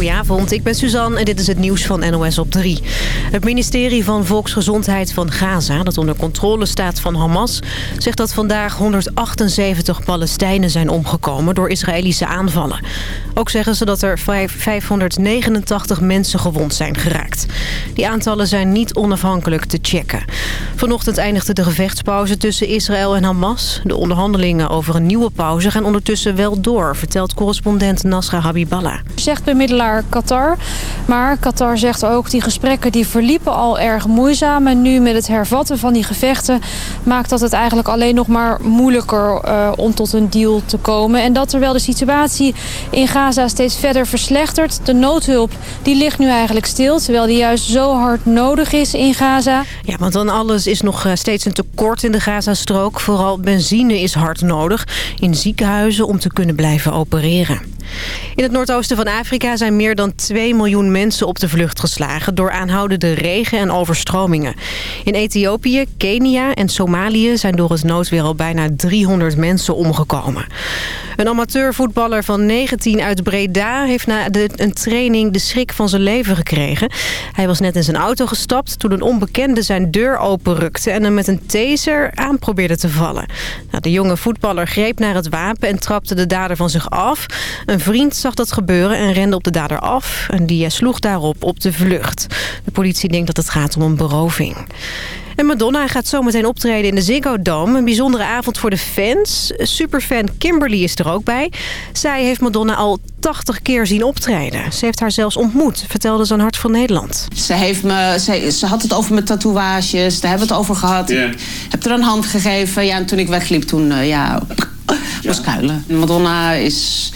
Goedenavond, ik ben Suzanne en dit is het nieuws van NOS op 3. Het ministerie van Volksgezondheid van Gaza, dat onder controle staat van Hamas... zegt dat vandaag 178 Palestijnen zijn omgekomen door Israëlische aanvallen. Ook zeggen ze dat er 589 mensen gewond zijn geraakt. Die aantallen zijn niet onafhankelijk te checken. Vanochtend eindigde de gevechtspauze tussen Israël en Hamas. De onderhandelingen over een nieuwe pauze gaan ondertussen wel door... vertelt correspondent Nasra Habiballah. Zegt bemiddelaar Qatar. Maar Qatar zegt ook die gesprekken die verliepen al erg moeizaam. En nu met het hervatten van die gevechten maakt dat het eigenlijk alleen nog maar moeilijker uh, om tot een deal te komen. En dat terwijl de situatie in Gaza steeds verder verslechtert. De noodhulp die ligt nu eigenlijk stil, terwijl die juist zo hard nodig is in Gaza. Ja, want dan alles is nog eh, steeds een tekort in de Gazastrook. Vooral benzine is hard nodig in ziekenhuizen om te kunnen blijven opereren. In het noordoosten van Afrika zijn meer dan 2 miljoen mensen op de vlucht geslagen... door aanhoudende regen en overstromingen. In Ethiopië, Kenia en Somalië zijn door het noodweer al bijna 300 mensen omgekomen. Een amateurvoetballer van 19 uit Breda heeft na de, een training de schrik van zijn leven gekregen. Hij was net in zijn auto gestapt toen een onbekende zijn deur openrukte... en hem met een taser aan probeerde te vallen. Nou, de jonge voetballer greep naar het wapen en trapte de dader van zich af. Vriend zag dat gebeuren en rende op de dader af. En die sloeg daarop op de vlucht. De politie denkt dat het gaat om een beroving. En Madonna gaat zometeen optreden in de Ziggo Dome. Een bijzondere avond voor de fans. Superfan Kimberly is er ook bij. Zij heeft Madonna al 80 keer zien optreden. Ze heeft haar zelfs ontmoet, vertelde ze aan Hart van Nederland. Ze, heeft me, ze, ze had het over mijn tatoeages, daar hebben we het over gehad. Ik heb er een hand gegeven. Ja, en toen ik wegliep, toen uh, ja, was kuilen. Madonna is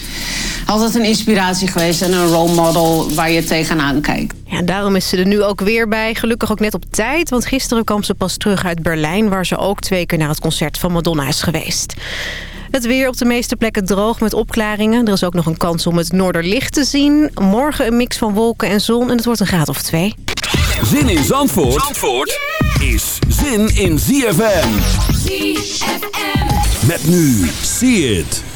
altijd een inspiratie geweest en een role model waar je tegenaan kijkt. Ja, daarom is ze er nu ook weer bij. Gelukkig ook net op tijd, want gisteren kwam ze pas terug uit Berlijn... waar ze ook twee keer naar het concert van Madonna is geweest. Het weer op de meeste plekken droog met opklaringen. Er is ook nog een kans om het noorderlicht te zien. Morgen een mix van wolken en zon en het wordt een graad of twee. Zin in Zandvoort, Zandvoort is zin in ZFM. ZFM. Met nu, see it.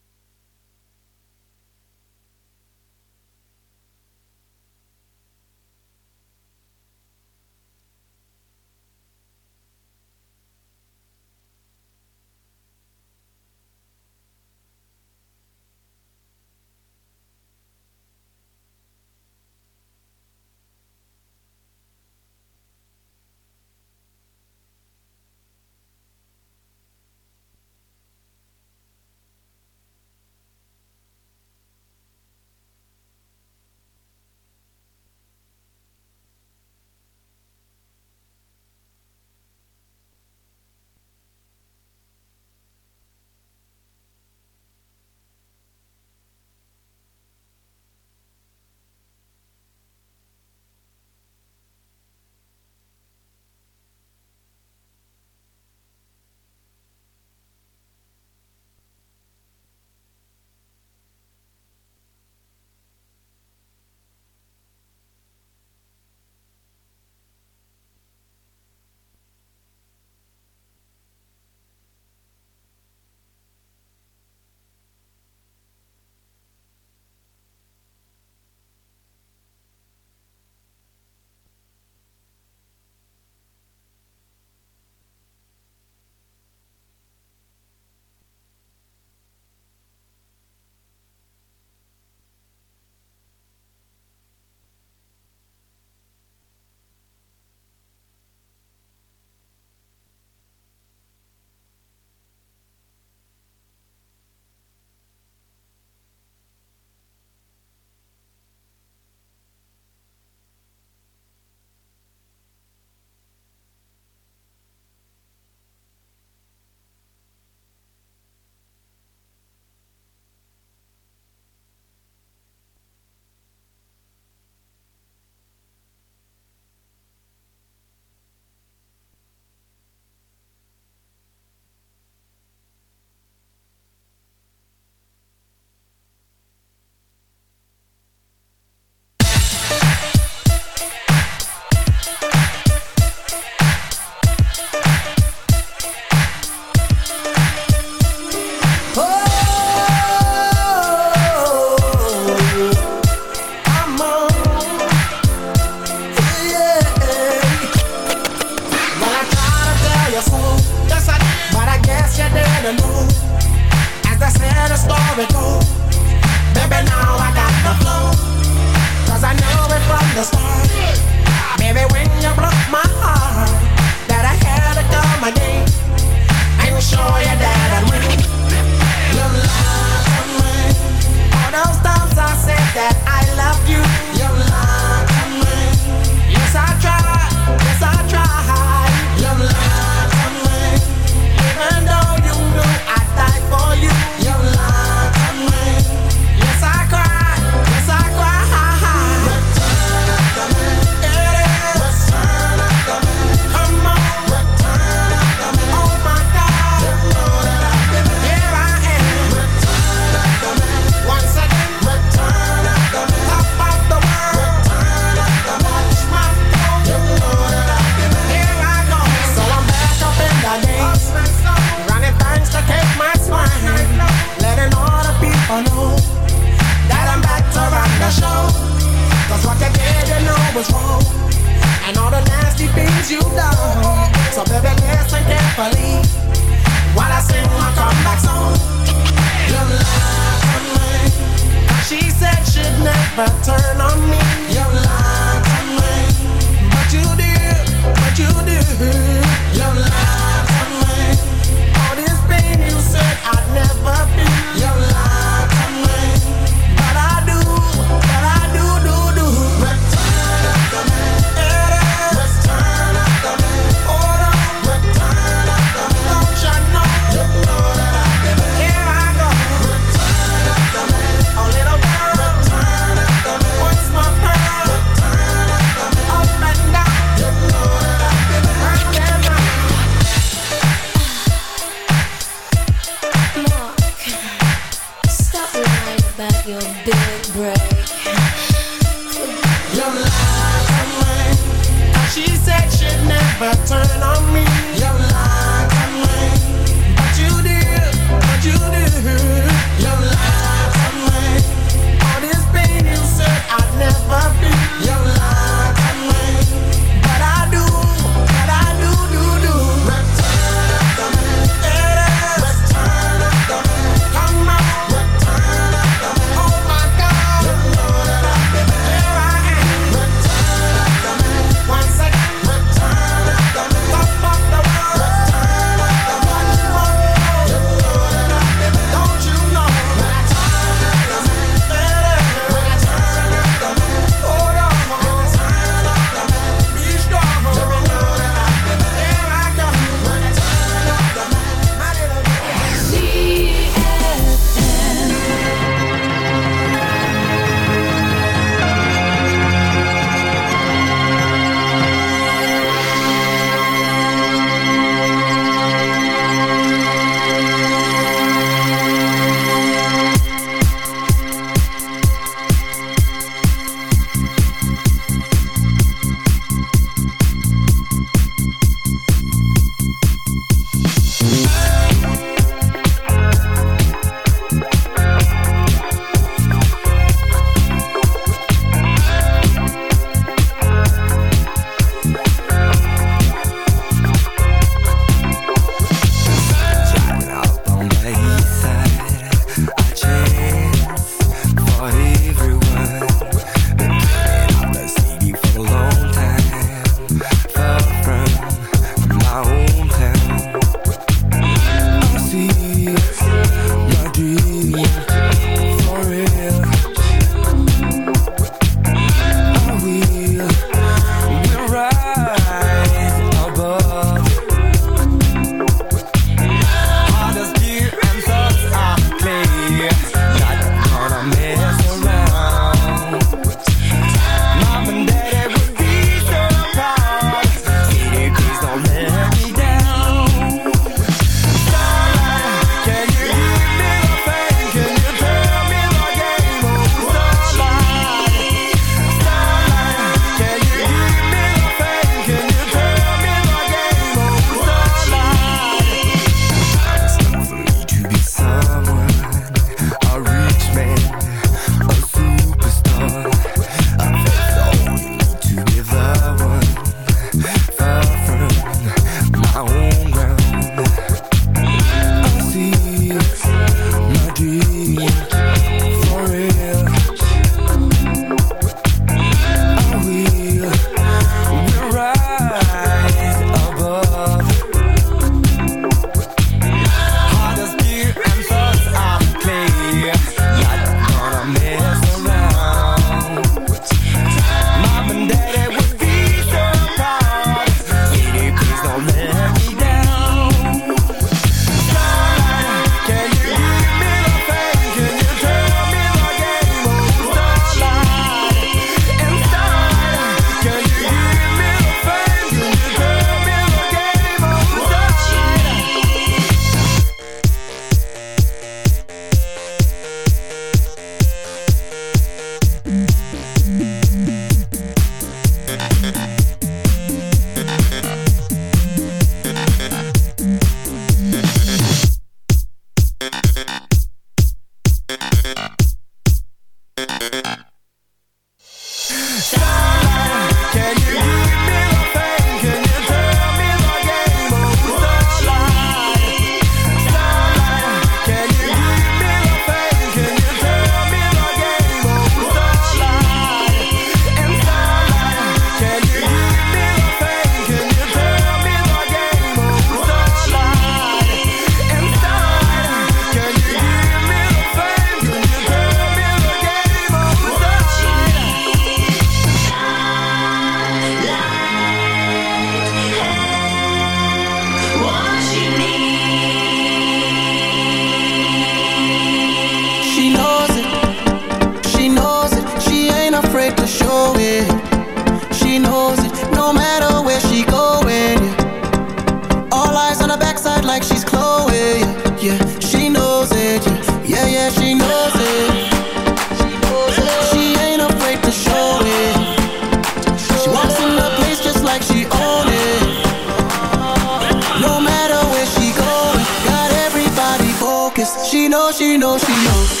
Cause she knows, she knows, she knows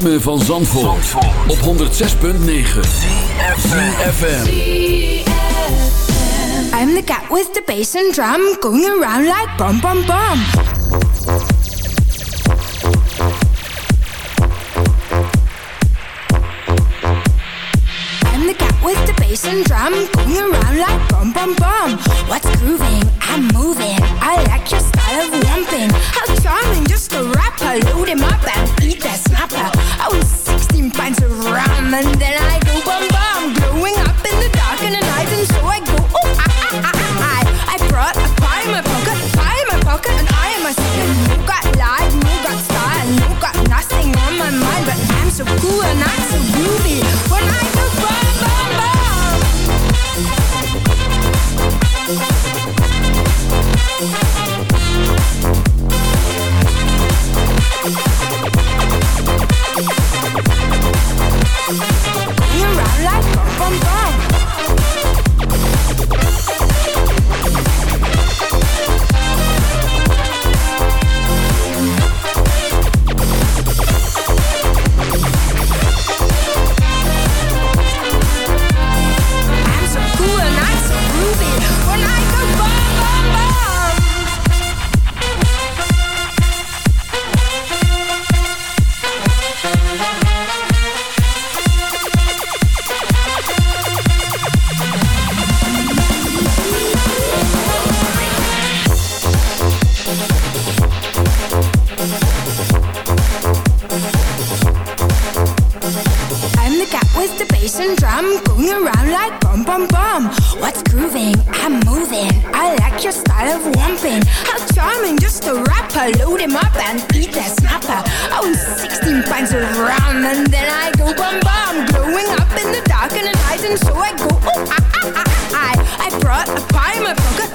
ritme van Zandvoort, op 106.9 CFFM I'm the cat with the bass and drum Going around like bum bum bum. I'm the cat with the bass and drum Going around like bum bum bum. What's grooving? I'm moving. I like your style of lumping. How charming, just a rapper Load him up and eat that snapper. and then I go Glowing up in the dark in the night And so I go I, ah, ah, ah, I, brought in my pocket in my pocket and I am a got light, got got nothing on my mind But I'm so cool and I'm so groovy. mueve,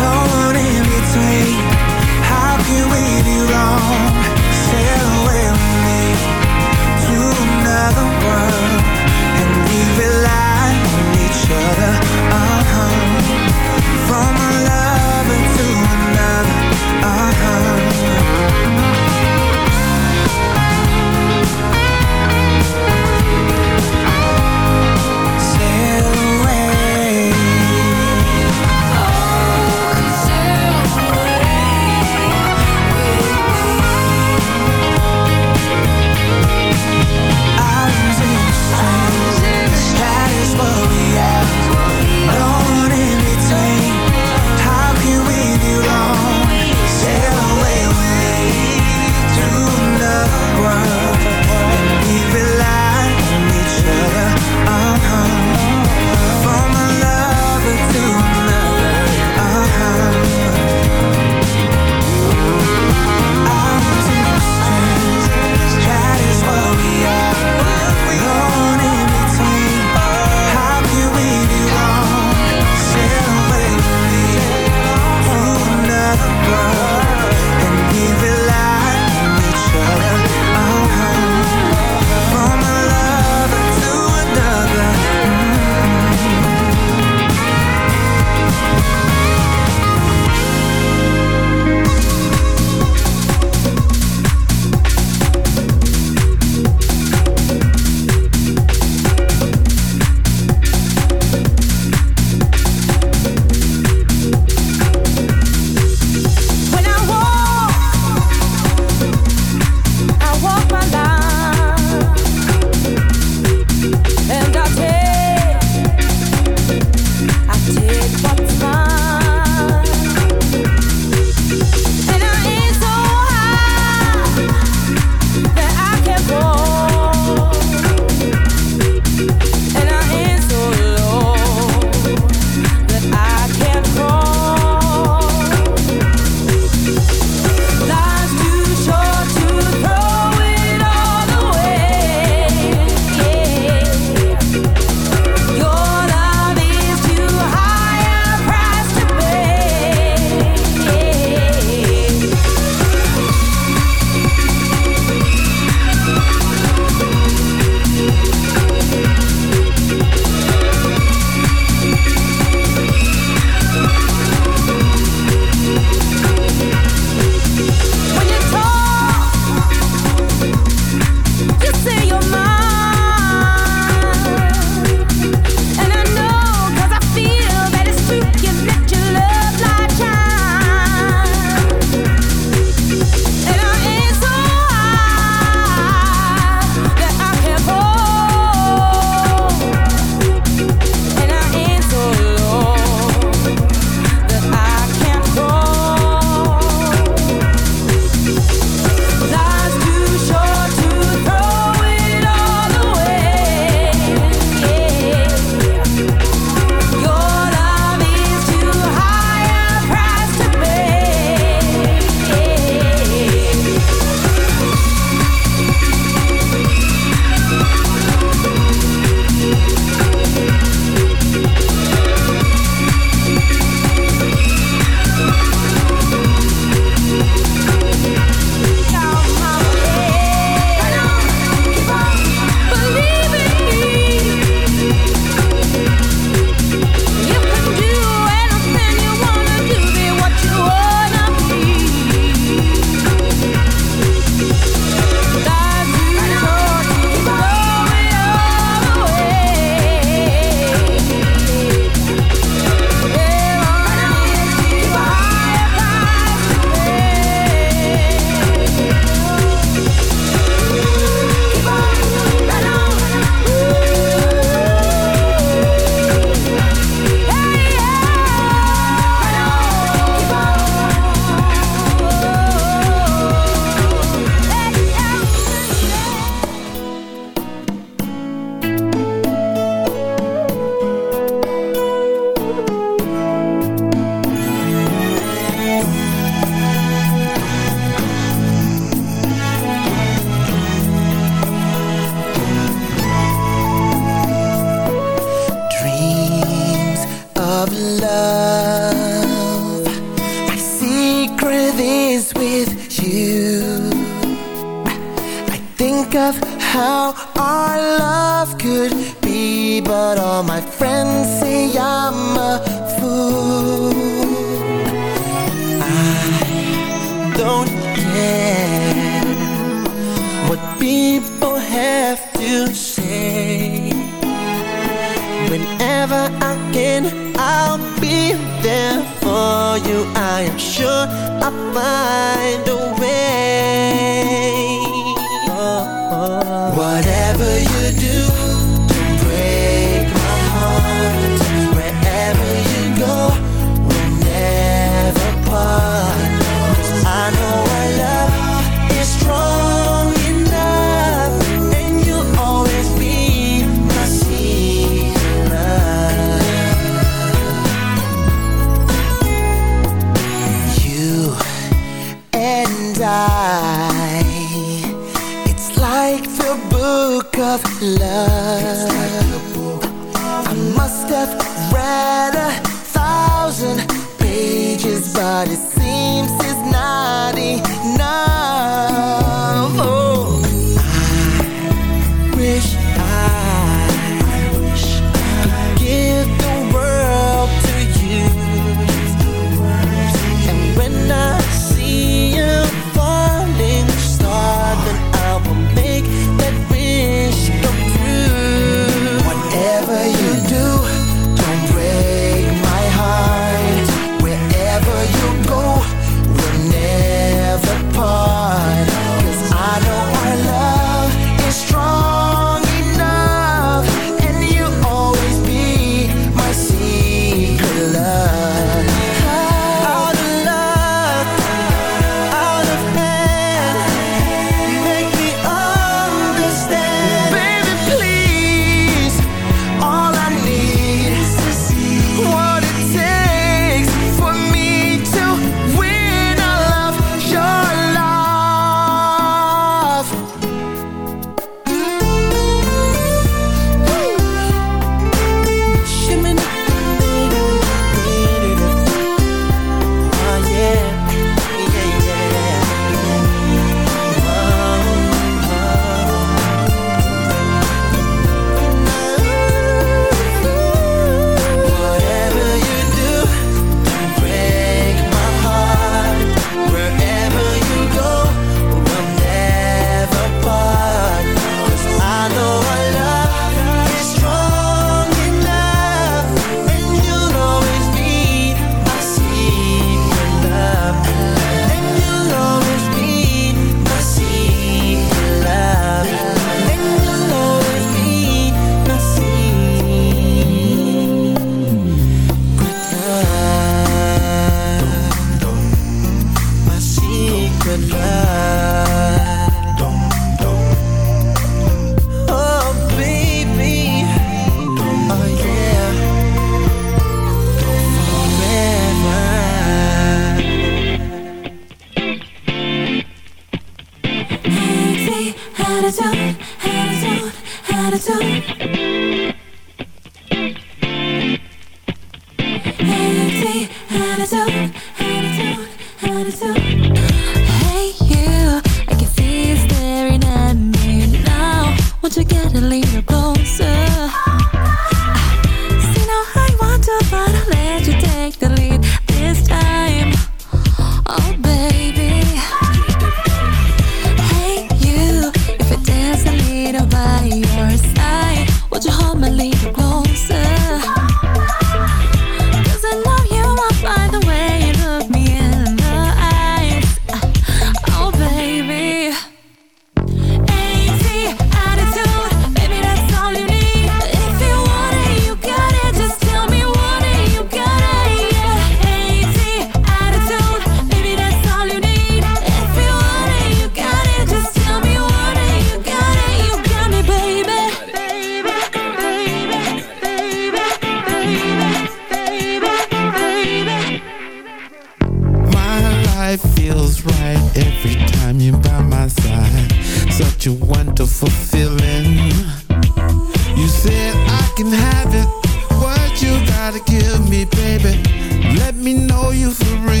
to the ring.